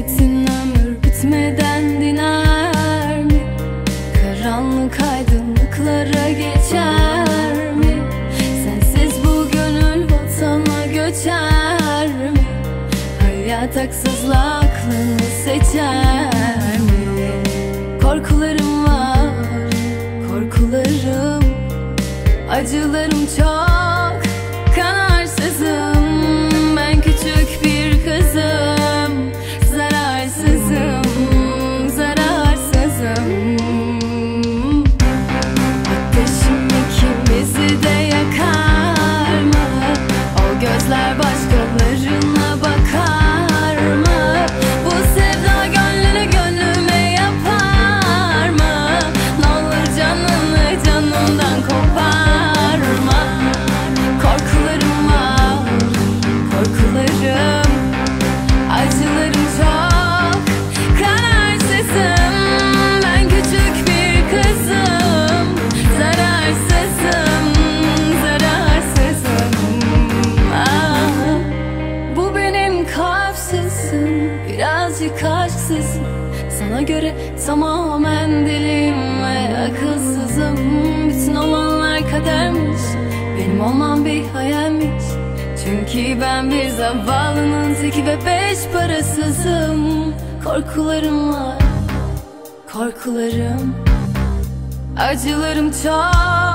Hasretin ömür bitmeden diner mi? Karanlık aydınlıklara geçer mi? Sensiz bu gönül vatana göçer mi? Hayat haksızlığa aklını seçer mi? Korkularım var, korkularım Acılarım çok, kanım Slavas Göre tamamen deliyim ve akılsızım. Bütün olanlar kadermiş. Benim olmam bir hayalmiş. Çünkü ben bir zavallının teki ve beş parasızım. Korkularım var Korkularım. Acılarım çok.